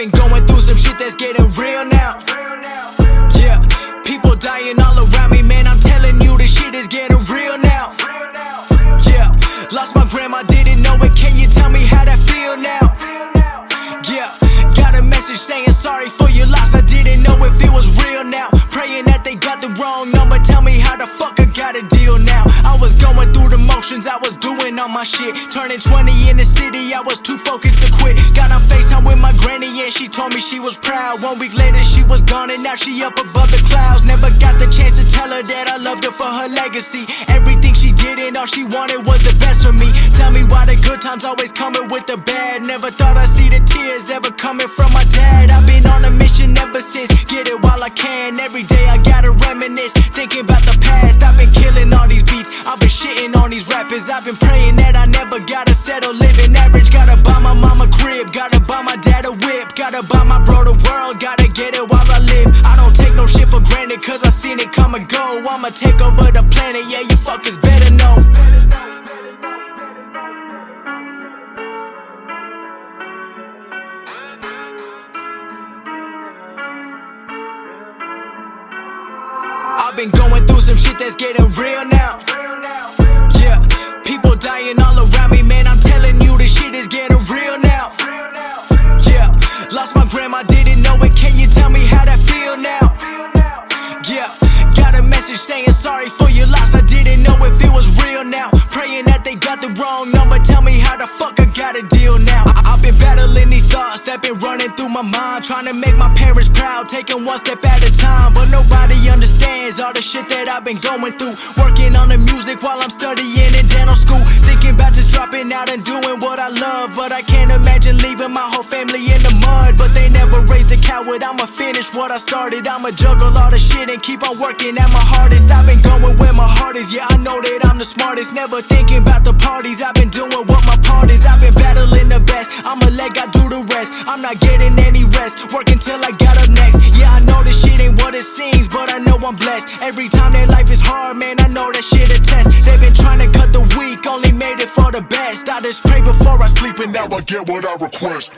been going through some shit that's getting real now. Yeah, people dying all around me, man. I'm telling you, this shit is getting real now. Yeah, lost my grandma, didn't it. Message saying sorry for your loss. I didn't know if it was real now. Praying that they got the wrong number. Tell me how the fuck I got a deal now. I was going through the motions, I was doing all my shit. Turning 20 in the city, I was too focused to quit. Got on FaceTime with my granny and she told me she was proud. One week later, she was gone and now she up above the clouds. Never got the chance to tell her that I loved her for her legacy. Everything she did and all she wanted was the best for me. Tell me why the good times always coming with the bad. Never thought I'd see the tears ever coming from my dad. I've been on a mission ever since. Get it while I can. Every day I gotta reminisce. Thinking about the past. I've been killing all these beats. I've been shitting on these rappers. I've been praying that I never gotta settle. Living average. Gotta buy my mama crib. Gotta buy my dad a whip. Gotta buy my bro the world. Gotta get it while I live. I don't take no shit for granted. Cause I seen it come and go. I'ma take over the planet. Yeah, you fuckers better know. Been going through some shit that's getting real now. Yeah, people dying all around me, man. I'm telling you, this shit is getting real now. Yeah, lost my grandma, didn't know it. Can you tell me how that feel now? Yeah, got a message saying sorry for your loss. I didn't know if it was real now. Praying that they got the wrong number. Tell me how the fuck I got a deal now. I- I've been battling these thoughts that been running through my mind. Trying to make my parents proud, taking one step at a time. The shit that I've been going through. Working on the music while I'm studying in dental school. Thinking about just dropping out and doing what I love. But I can't imagine leaving my whole family in the mud. But they never raised a coward. I'ma finish what I started. I'ma juggle all the shit and keep on working at my hardest. I've been going where my heart is. Yeah, I know that I'm the smartest. Never thinking about the parties. I've been doing what my part is. I've been battling the best. I'ma let God do the rest. I'm not getting any rest. Working till I'm blessed. Every time that life is hard, man, I know that shit a test. They've been trying to cut the weak, only made it for the best. I just pray before I sleep, and Now I get what I request.